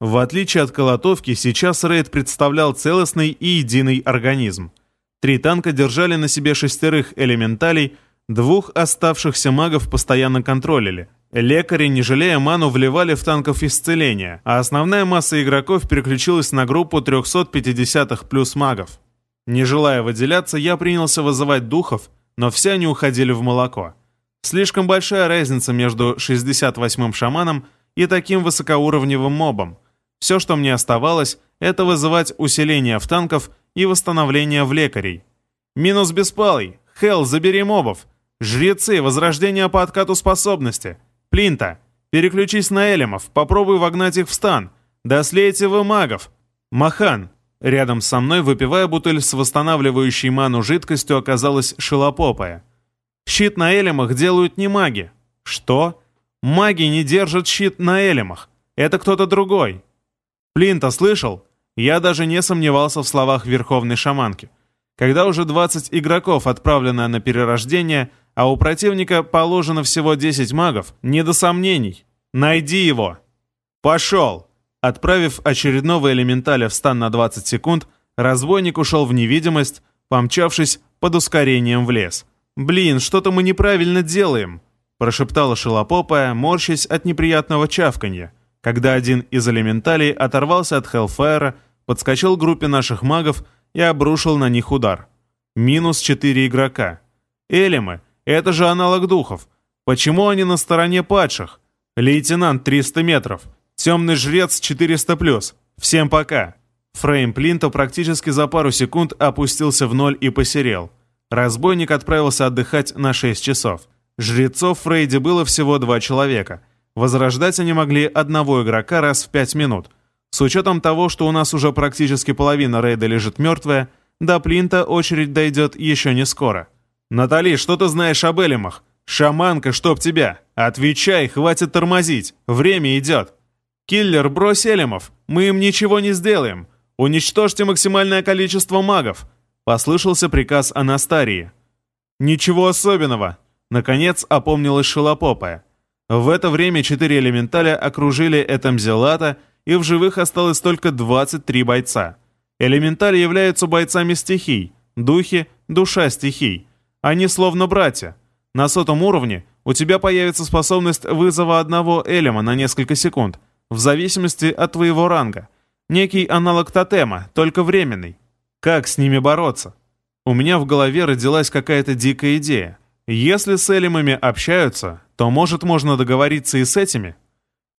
В отличие от колотовки, сейчас рейд представлял целостный и единый организм. Три танка держали на себе шестерых элементалей, двух оставшихся магов постоянно контролили. Лекари, не жалея ману, вливали в танков исцеление, а основная масса игроков переключилась на группу 350-х плюс магов. Не желая выделяться, я принялся вызывать духов, но все они уходили в молоко. Слишком большая разница между 68-м шаманом и таким высокоуровневым мобом. Все, что мне оставалось, это вызывать усиление в танков и восстановление в лекарей. Минус беспалый. Хелл, забери мобов. Жрецы, возрождение по откату способности. Плинта, переключись на элемов, попробуй вогнать их в стан. Да вы магов. Махан. Рядом со мной, выпивая бутыль с восстанавливающей ману жидкостью, оказалась шелопопая. Щит на элемах делают не маги. Что? Маги не держат щит на элемах. Это кто-то другой. Плинта слышал? Я даже не сомневался в словах верховной шаманки. Когда уже 20 игроков отправлено на перерождение, а у противника положено всего 10 магов, не до сомнений. Найди его. Пошел. Отправив очередного элементаля в стан на 20 секунд, разбойник ушел в невидимость, помчавшись под ускорением в лес. «Блин, что-то мы неправильно делаем», прошептала шелопопая, морщась от неприятного чавканья, когда один из элементалей оторвался от Хеллфайра, подскочил к группе наших магов и обрушил на них удар. Минус четыре игрока. Элемы — это же аналог духов. Почему они на стороне падших? Лейтенант 300 метров. Темный жрец 400+. Всем пока. Фрейм Плинта практически за пару секунд опустился в ноль и посерел. Разбойник отправился отдыхать на 6 часов. Жрецов в рейде было всего два человека. Возрождать они могли одного игрока раз в 5 минут. С учетом того, что у нас уже практически половина рейда лежит мертвая, до Плинта очередь дойдет еще не скоро. «Натали, что ты знаешь об Элемах? Шаманка, чтоб тебя! Отвечай, хватит тормозить! Время идет!» «Киллер, брось Элемов! Мы им ничего не сделаем! Уничтожьте максимальное количество магов!» Послышался приказ Анастарии. «Ничего особенного!» Наконец опомнилась Шелопопая. В это время четыре элементаля окружили Этамзелата, и в живых осталось только 23 бойца. Элементали являются бойцами стихий, духи — душа стихий. Они словно братья. На сотом уровне у тебя появится способность вызова одного элема на несколько секунд, в зависимости от твоего ранга. Некий аналог тотема, только временный. Как с ними бороться? У меня в голове родилась какая-то дикая идея. Если с элемами общаются, то, может, можно договориться и с этими?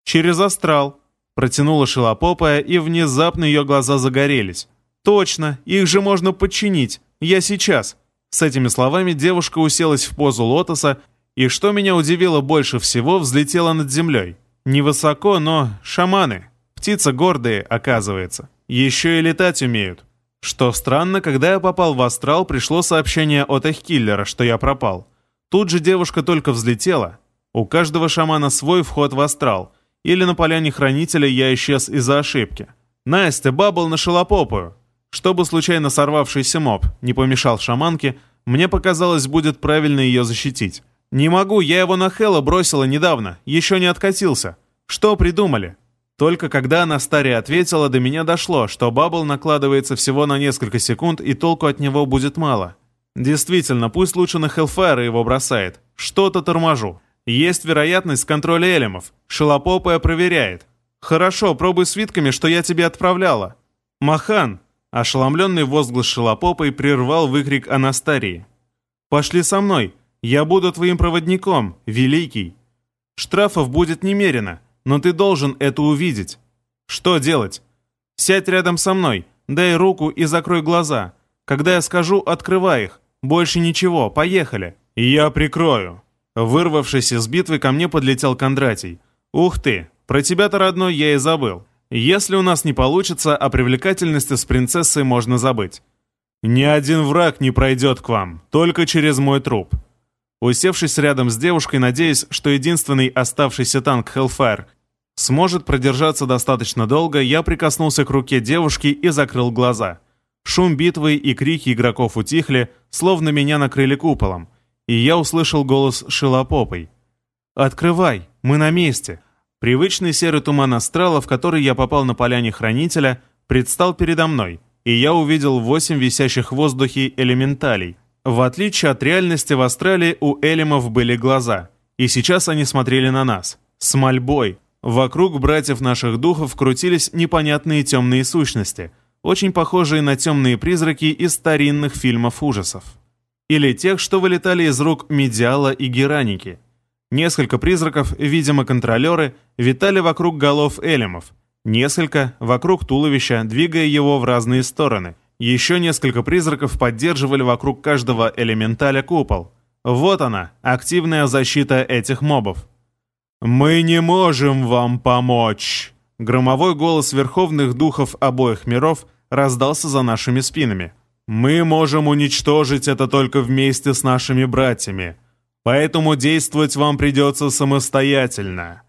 Через астрал. Протянула шелопопая, и внезапно ее глаза загорелись. «Точно, их же можно подчинить. Я сейчас». С этими словами девушка уселась в позу лотоса, и, что меня удивило больше всего, взлетела над землей. Невысоко, но шаманы. Птица гордые, оказывается. Еще и летать умеют. Что странно, когда я попал в астрал, пришло сообщение от Эхкиллера, что я пропал. Тут же девушка только взлетела. У каждого шамана свой вход в астрал. Или на поляне хранителя я исчез из-за ошибки. Настя, бабл на шелопопую. Чтобы случайно сорвавшийся моб не помешал шаманке, мне показалось, будет правильно ее защитить. «Не могу, я его на Хэлла бросила недавно, еще не откатился. Что придумали?» Только когда Анастария ответила, до меня дошло, что бабл накладывается всего на несколько секунд, и толку от него будет мало. Действительно, пусть лучше на Хеллфайра его бросает. Что-то торможу. Есть вероятность контроля элемов. Шелопопая проверяет. Хорошо, пробуй свитками, что я тебе отправляла. Махан, ошеломленный возглас Шелопопой прервал выкрик Анастарии. Пошли со мной. Я буду твоим проводником, великий. Штрафов будет немерено но ты должен это увидеть. Что делать? Сядь рядом со мной, дай руку и закрой глаза. Когда я скажу, открывай их. Больше ничего, поехали. Я прикрою. Вырвавшись из битвы, ко мне подлетел Кондратий. Ух ты, про тебя-то, родной, я и забыл. Если у нас не получится, о привлекательности с принцессой можно забыть. Ни один враг не пройдет к вам, только через мой труп. Усевшись рядом с девушкой, надеясь, что единственный оставшийся танк Hellfire сможет продержаться достаточно долго, я прикоснулся к руке девушки и закрыл глаза. Шум битвы и крики игроков утихли, словно меня накрыли куполом, и я услышал голос Шилопопой. «Открывай, мы на месте!» Привычный серый туман астрала, в который я попал на поляне Хранителя, предстал передо мной, и я увидел восемь висящих в воздухе элементалей. В отличие от реальности в астрале у элемов были глаза, и сейчас они смотрели на нас, с мольбой. Вокруг братьев наших духов крутились непонятные темные сущности, очень похожие на темные призраки из старинных фильмов ужасов. Или тех, что вылетали из рук Медиала и Гераники – Несколько призраков, видимо контролеры, витали вокруг голов элемов. Несколько вокруг туловища, двигая его в разные стороны. Еще несколько призраков поддерживали вокруг каждого элементаля купол. Вот она, активная защита этих мобов. «Мы не можем вам помочь!» Громовой голос верховных духов обоих миров раздался за нашими спинами. «Мы можем уничтожить это только вместе с нашими братьями. Поэтому действовать вам придется самостоятельно.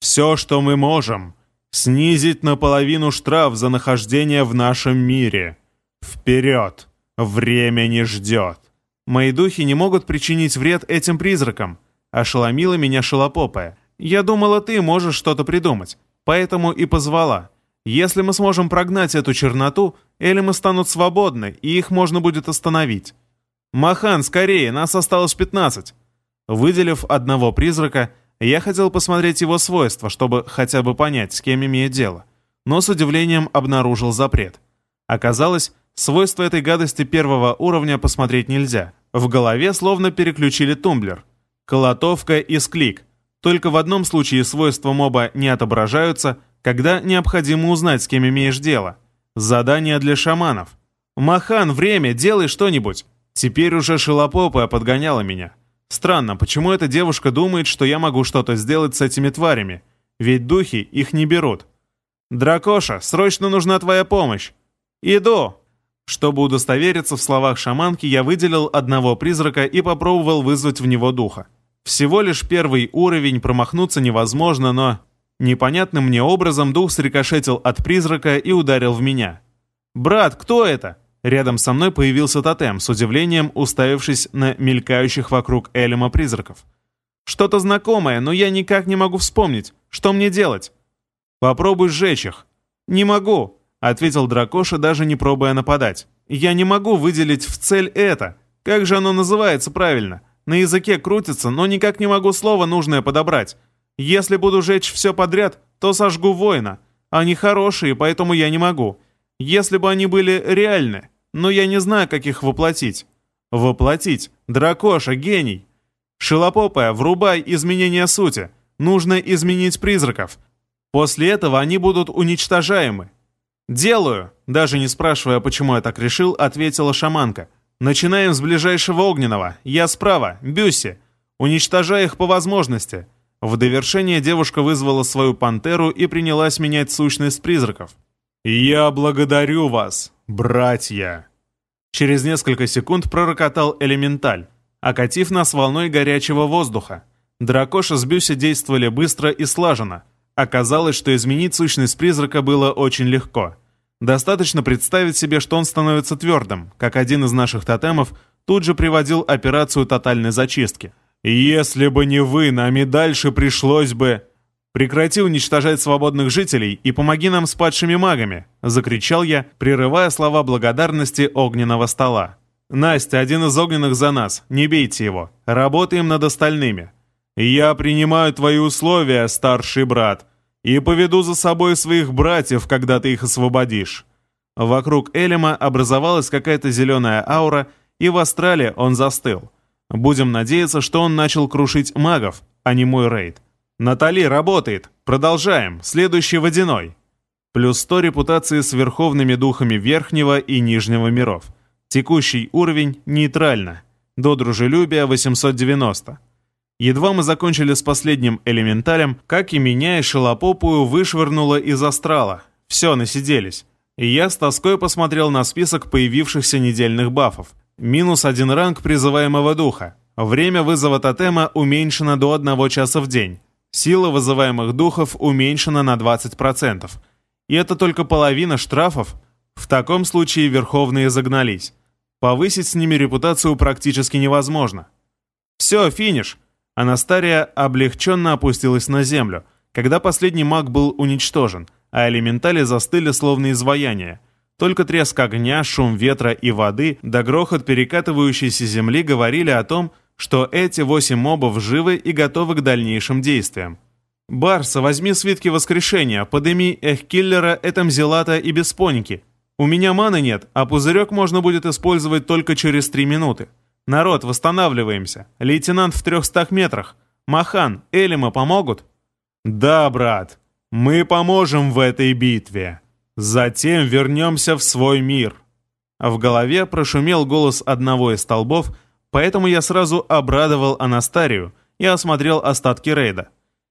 Все, что мы можем, снизить наполовину штраф за нахождение в нашем мире. Вперед! Время не ждет. Мои духи не могут причинить вред этим призракам. Ошеломила меня шелопопая. Я думала, ты можешь что-то придумать. Поэтому и позвала. Если мы сможем прогнать эту черноту, элемы станут свободны, и их можно будет остановить. Махан, скорее, нас осталось пятнадцать. Выделив одного призрака, я хотел посмотреть его свойства, чтобы хотя бы понять, с кем имеет дело. Но с удивлением обнаружил запрет. Оказалось, свойства этой гадости первого уровня посмотреть нельзя. В голове словно переключили тумблер. Колотовка и склик. Только в одном случае свойства моба не отображаются, когда необходимо узнать, с кем имеешь дело. Задание для шаманов. «Махан, время, делай что-нибудь!» Теперь уже шелопопая подгоняла меня. Странно, почему эта девушка думает, что я могу что-то сделать с этими тварями? Ведь духи их не берут. «Дракоша, срочно нужна твоя помощь!» «Иду!» Чтобы удостовериться в словах шаманки, я выделил одного призрака и попробовал вызвать в него духа. Всего лишь первый уровень, промахнуться невозможно, но... Непонятным мне образом дух срикошетил от призрака и ударил в меня. «Брат, кто это?» Рядом со мной появился тотем, с удивлением уставившись на мелькающих вокруг Элема призраков. «Что-то знакомое, но я никак не могу вспомнить. Что мне делать?» «Попробуй сжечь их». «Не могу», — ответил Дракоша, даже не пробуя нападать. «Я не могу выделить в цель это. Как же оно называется правильно? На языке крутится, но никак не могу слово нужное подобрать. Если буду жечь все подряд, то сожгу воина. Они хорошие, поэтому я не могу. Если бы они были реальны, но я не знаю, как их воплотить. Воплотить. Дракоша, гений. Шилопопая, врубай изменение сути. Нужно изменить призраков. После этого они будут уничтожаемы. «Делаю!» Даже не спрашивая, почему я так решил, ответила шаманка. «Начинаем с ближайшего огненного. Я справа. Бюсси. Уничтожай их по возможности». В довершение девушка вызвала свою пантеру и принялась менять сущность призраков. «Я благодарю вас, братья!» Через несколько секунд пророкотал элементаль, окатив нас волной горячего воздуха. Дракоша с Бюси действовали быстро и слаженно. Оказалось, что изменить сущность призрака было очень легко. Достаточно представить себе, что он становится твердым, как один из наших тотемов тут же приводил операцию тотальной зачистки. «Если бы не вы, нам и дальше пришлось бы...» «Прекрати уничтожать свободных жителей и помоги нам с падшими магами!» — закричал я, прерывая слова благодарности огненного стола. «Настя, один из огненных за нас, не бейте его. Работаем над остальными». «Я принимаю твои условия, старший брат, и поведу за собой своих братьев, когда ты их освободишь». Вокруг Элема образовалась какая-то зеленая аура, и в астрале он застыл. Будем надеяться, что он начал крушить магов, а не мой рейд. Натали работает. Продолжаем. Следующий водяной. Плюс 100 репутации с верховными духами Верхнего и Нижнего миров. Текущий уровень нейтрально. До дружелюбия 890. Едва мы закончили с последним элементалем, как и меня и шелопопую вышвырнуло из астрала. Все, насиделись. И я с тоской посмотрел на список появившихся недельных бафов. Минус один ранг призываемого духа. Время вызова тотема уменьшено до одного часа в день. Сила вызываемых духов уменьшена на 20%. И это только половина штрафов. В таком случае Верховные загнались. Повысить с ними репутацию практически невозможно. Все, финиш. Анастария облегченно опустилась на землю, когда последний маг был уничтожен, а элементали застыли словно изваяния. Только треск огня, шум ветра и воды да грохот перекатывающейся земли говорили о том, что эти восемь мобов живы и готовы к дальнейшим действиям. «Барса, возьми свитки воскрешения, подыми Эхкиллера, Этамзелата и Беспоники. У меня маны нет, а пузырек можно будет использовать только через три минуты. Народ, восстанавливаемся. Лейтенант в трехстах метрах. Махан, Элима помогут?» «Да, брат, мы поможем в этой битве. Затем вернемся в свой мир». В голове прошумел голос одного из столбов, поэтому я сразу обрадовал Анастарию и осмотрел остатки рейда.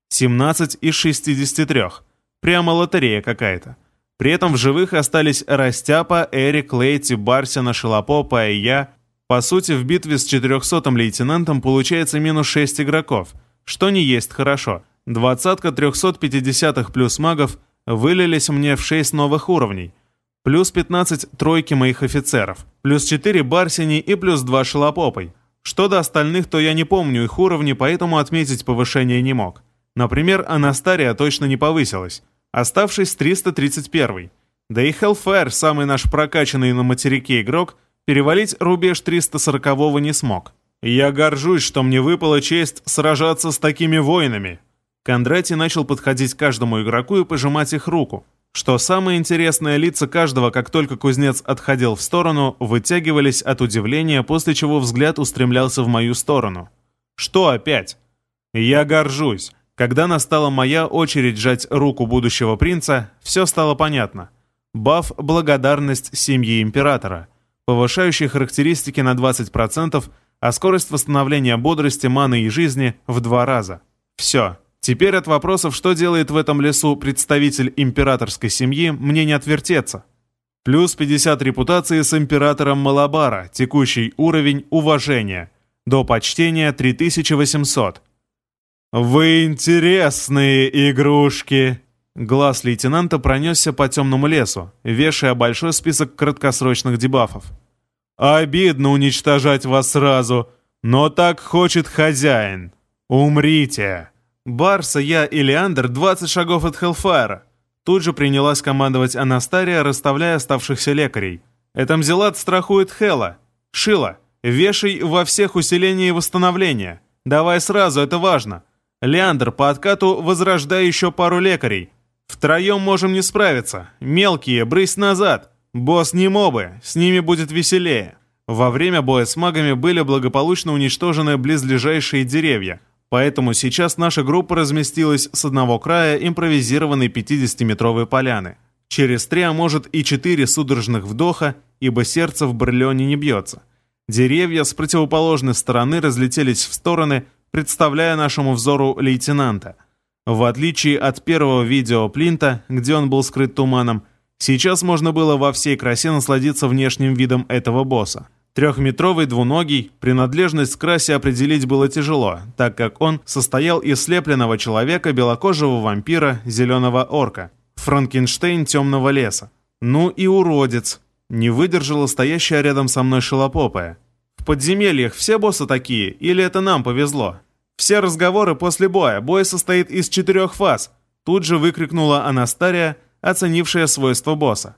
17 из 63. Прямо лотерея какая-то. При этом в живых остались Растяпа, Эрик, Лейти, Барсина, Шелопопа и я. По сути, в битве с 400-м лейтенантом получается минус 6 игроков, что не есть хорошо. Двадцатка 350-х плюс магов вылились мне в 6 новых уровней. Плюс 15 тройки моих офицеров, плюс 4 Барсини и плюс 2 Шелопопой. Что до остальных, то я не помню их уровни, поэтому отметить повышение не мог. Например, Анастария точно не повысилась, оставшись 331 Да и Hellfire, самый наш прокачанный на материке игрок, перевалить рубеж 340-го не смог. Я горжусь, что мне выпала честь сражаться с такими воинами. Кондратий начал подходить к каждому игроку и пожимать их руку. Что самое интересное, лица каждого, как только кузнец отходил в сторону, вытягивались от удивления, после чего взгляд устремлялся в мою сторону. Что опять? Я горжусь. Когда настала моя очередь жать руку будущего принца, все стало понятно. Баф – благодарность семьи императора, повышающий характеристики на 20%, а скорость восстановления бодрости, маны и жизни в два раза. Все. Теперь от вопросов, что делает в этом лесу представитель императорской семьи, мне не отвертеться. Плюс 50 репутации с императором Малабара, текущий уровень уважения. До почтения 3800. «Вы интересные игрушки!» Глаз лейтенанта пронесся по темному лесу, вешая большой список краткосрочных дебафов. «Обидно уничтожать вас сразу, но так хочет хозяин. Умрите!» «Барса, я и Леандр 20 шагов от Хелфайра!» Тут же принялась командовать Анастария, расставляя оставшихся лекарей. «Этамзелат страхует Хела. Шила, вешай во всех усиления и восстановления. Давай сразу, это важно. Леандр, по откату возрождай еще пару лекарей. Втроем можем не справиться. Мелкие, брысь назад. Босс не мобы, с ними будет веселее. Во время боя с магами были благополучно уничтожены близлежащие деревья, поэтому сейчас наша группа разместилась с одного края импровизированной 50-метровой поляны. Через три, а может и четыре судорожных вдоха, ибо сердце в Барлеоне не бьется. Деревья с противоположной стороны разлетелись в стороны, представляя нашему взору лейтенанта. В отличие от первого видео Плинта, где он был скрыт туманом, сейчас можно было во всей красе насладиться внешним видом этого босса. Трехметровый двуногий, принадлежность к красе определить было тяжело, так как он состоял из слепленного человека, белокожего вампира, зеленого орка, Франкенштейн темного леса. Ну и уродец. Не выдержала стоящая рядом со мной шелопопая. В подземельях все боссы такие, или это нам повезло? Все разговоры после боя. Бой состоит из четырех фаз. Тут же выкрикнула Анастария, оценившая свойства босса.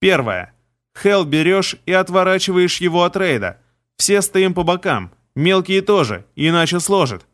Первое. Хел берешь и отворачиваешь его от рейда. Все стоим по бокам. Мелкие тоже, иначе сложит.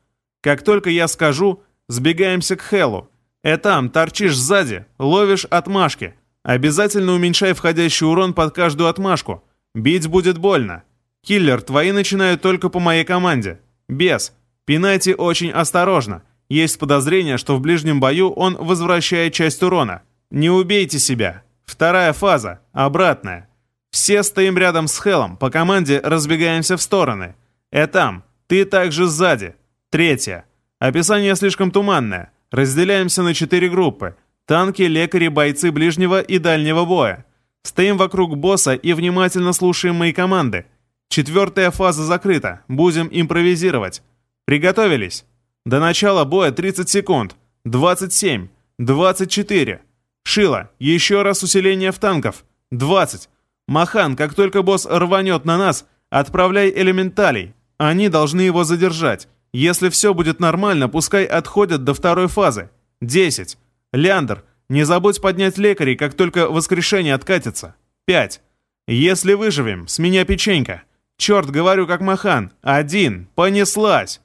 Как только я скажу, сбегаемся к Хелу. Этам, торчишь сзади, ловишь отмашки. Обязательно уменьшай входящий урон под каждую отмашку. Бить будет больно. Киллер, твои начинают только по моей команде. Без. Пинайте очень осторожно. Есть подозрение, что в ближнем бою он возвращает часть урона. Не убейте себя. Вторая фаза. Обратная. Все стоим рядом с Хелом. По команде разбегаемся в стороны. Этам. Ты также сзади. Третья. Описание слишком туманное. Разделяемся на четыре группы. Танки, лекари, бойцы ближнего и дальнего боя. Стоим вокруг босса и внимательно слушаем мои команды. Четвертая фаза закрыта. Будем импровизировать. Приготовились. До начала боя 30 секунд. 27. 24. Шила, еще раз усиление в танков. 20. Махан, как только босс рванет на нас, отправляй элементалей. Они должны его задержать. Если все будет нормально, пускай отходят до второй фазы. Десять. Леандр, не забудь поднять лекарей, как только воскрешение откатится. Пять. Если выживем, с меня печенька. Черт, говорю, как махан. Один. Понеслась.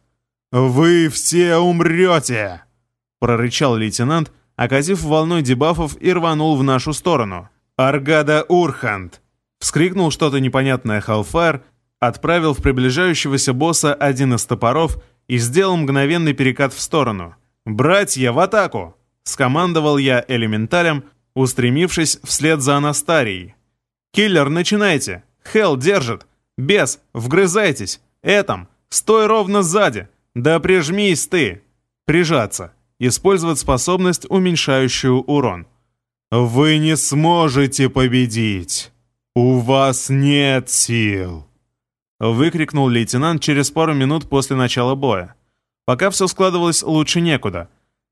«Вы все умрете!» прорычал лейтенант, окатив волной дебафов и рванул в нашу сторону. «Аргада Урхант!» Вскрикнул что-то непонятное Халфайр, отправил в приближающегося босса один из топоров и сделал мгновенный перекат в сторону. «Братья, в атаку!» — скомандовал я элементалем, устремившись вслед за Анастарией. «Киллер, начинайте! Хелл держит! Бес, вгрызайтесь! Этом, стой ровно сзади! Да прижмись ты!» «Прижаться!» Использовать способность, уменьшающую урон. «Вы не сможете победить! У вас нет сил!» Выкрикнул лейтенант через пару минут после начала боя. Пока все складывалось лучше некуда.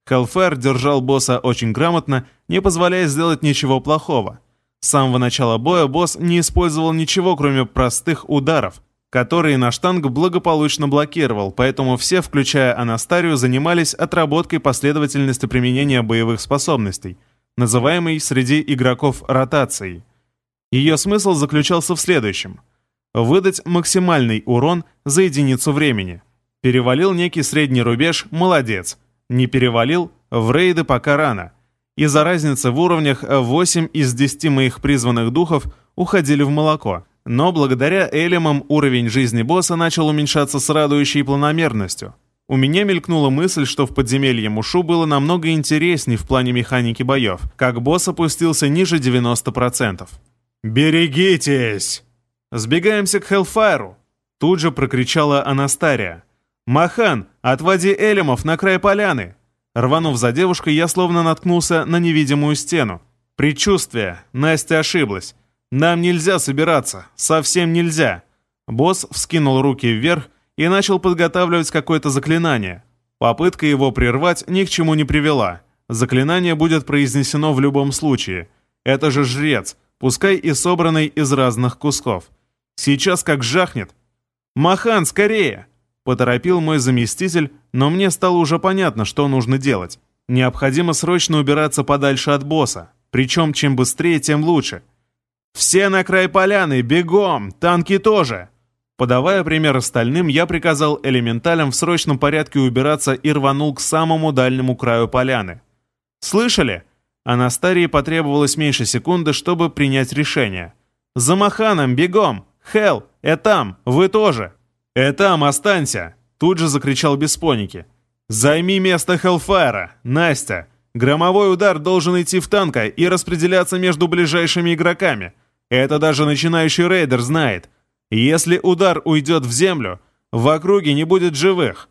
Хелфер держал босса очень грамотно, не позволяя сделать ничего плохого. С самого начала боя босс не использовал ничего, кроме простых ударов, которые наш танк благополучно блокировал, поэтому все, включая Анастарию, занимались отработкой последовательности применения боевых способностей, называемой среди игроков ротацией. Ее смысл заключался в следующем. Выдать максимальный урон за единицу времени. Перевалил некий средний рубеж – молодец. Не перевалил – в рейды пока рано. Из-за разницы в уровнях 8 из 10 моих призванных духов уходили в молоко. Но благодаря элемам уровень жизни босса начал уменьшаться с радующей планомерностью. У меня мелькнула мысль, что в подземелье Мушу было намного интереснее в плане механики боев, как босс опустился ниже 90%. «Берегитесь!» «Сбегаемся к Хеллфайру!» Тут же прокричала Анастария. «Махан, отводи элемов на край поляны!» Рванув за девушкой, я словно наткнулся на невидимую стену. Предчувствие. Настя ошиблась. «Нам нельзя собираться, совсем нельзя!» Босс вскинул руки вверх и начал подготавливать какое-то заклинание. Попытка его прервать ни к чему не привела. Заклинание будет произнесено в любом случае. Это же жрец, пускай и собранный из разных кусков. Сейчас как жахнет. «Махан, скорее!» Поторопил мой заместитель, но мне стало уже понятно, что нужно делать. Необходимо срочно убираться подальше от босса. Причем чем быстрее, тем лучше. «Все на край поляны, бегом! Танки тоже!» Подавая пример остальным, я приказал элементалям в срочном порядке убираться и рванул к самому дальнему краю поляны. «Слышали?» Анастарии потребовалось меньше секунды, чтобы принять решение. «За Маханом, бегом! Хел, Этам, вы тоже!» «Этам, останься!» Тут же закричал Беспоники. «Займи место Хелфайра, Настя! Громовой удар должен идти в танка и распределяться между ближайшими игроками. Это даже начинающий рейдер знает. Если удар уйдет в землю, в округе не будет живых.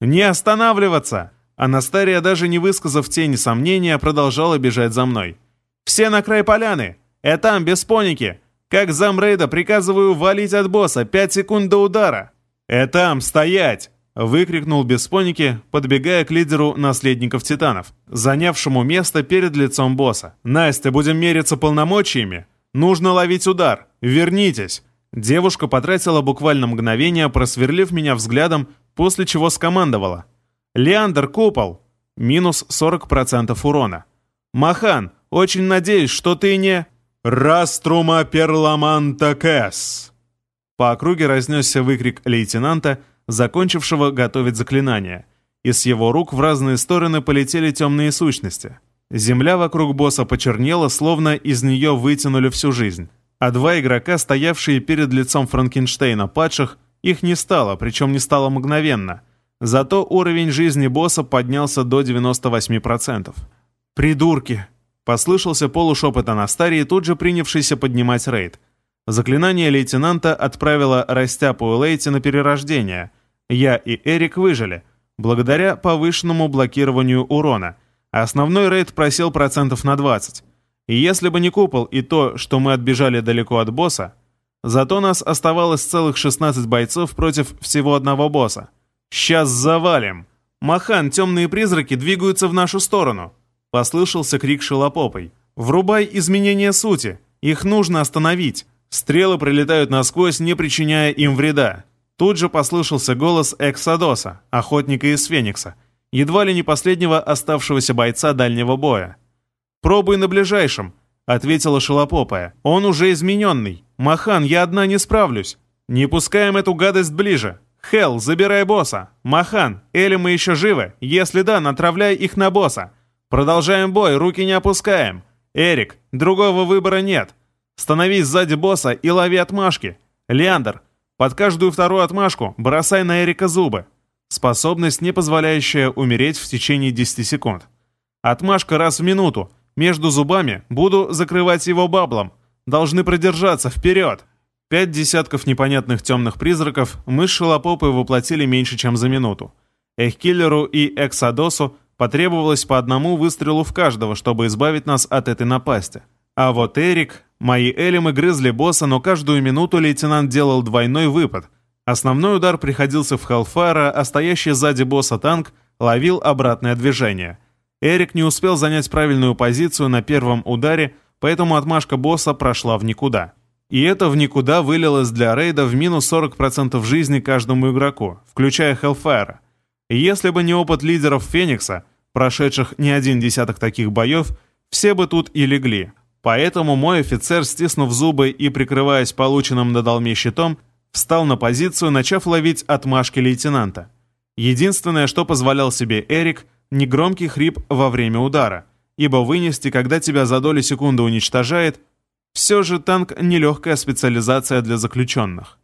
Не останавливаться! Анастария, даже не высказав тени сомнения, продолжала бежать за мной. «Все на край поляны! Этам, без поники! Как замрейда приказываю валить от босса, пять секунд до удара!» «Этам, стоять!» — выкрикнул Беспоники, подбегая к лидеру наследников Титанов, занявшему место перед лицом босса. «Настя, будем мериться полномочиями? Нужно ловить удар! Вернитесь!» Девушка потратила буквально мгновение, просверлив меня взглядом, после чего скомандовала. «Леандр, купол!» Минус 40% урона. «Махан, очень надеюсь, что ты не...» «Раструма перламанта кэс!» По округе разнесся выкрик лейтенанта, закончившего готовить заклинание, и с его рук в разные стороны полетели темные сущности. Земля вокруг босса почернела, словно из нее вытянули всю жизнь. А два игрока, стоявшие перед лицом Франкенштейна падших, их не стало, причем не стало мгновенно. Зато уровень жизни босса поднялся до 98%. «Придурки!» — послышался полушепот Анастарии, тут же принявшийся поднимать рейд. Заклинание лейтенанта отправило Растяпу и Лейти на перерождение. Я и Эрик выжили, благодаря повышенному блокированию урона — Основной рейд просел процентов на 20. И если бы не купол и то, что мы отбежали далеко от босса, зато нас оставалось целых 16 бойцов против всего одного босса. «Сейчас завалим!» «Махан, темные призраки двигаются в нашу сторону!» Послышался крик шелопопой. «Врубай изменения сути! Их нужно остановить!» Стрелы прилетают насквозь, не причиняя им вреда. Тут же послышался голос Эксодоса, охотника из Феникса. Едва ли не последнего оставшегося бойца дальнего боя. «Пробуй на ближайшем», — ответила Шелопопая. «Он уже измененный. Махан, я одна не справлюсь. Не пускаем эту гадость ближе. Хел, забирай босса. Махан, Эли мы еще живы. Если да, натравляй их на босса. Продолжаем бой, руки не опускаем. Эрик, другого выбора нет. Становись сзади босса и лови отмашки. Леандр, под каждую вторую отмашку бросай на Эрика зубы. Способность, не позволяющая умереть в течение 10 секунд. Отмашка раз в минуту. Между зубами буду закрывать его баблом. Должны продержаться, вперед! Пять десятков непонятных темных призраков мы с Шелопопой воплотили меньше, чем за минуту. Эхкиллеру и Эксадосу потребовалось по одному выстрелу в каждого, чтобы избавить нас от этой напасти. А вот Эрик... Мои элемы грызли босса, но каждую минуту лейтенант делал двойной выпад. Основной удар приходился в Хеллфайра, а стоящий сзади босса танк ловил обратное движение. Эрик не успел занять правильную позицию на первом ударе, поэтому отмашка босса прошла в никуда. И это в никуда вылилось для рейда в минус 40% жизни каждому игроку, включая. И если бы не опыт лидеров Феникса, прошедших не один десяток таких боев, все бы тут и легли. Поэтому мой офицер, стиснув зубы и прикрываясь полученным на долме щитом, встал на позицию, начав ловить отмашки лейтенанта. Единственное, что позволял себе Эрик, негромкий хрип во время удара, ибо вынести, когда тебя за доли секунды уничтожает – все же танк — нелегкая специализация для заключенных.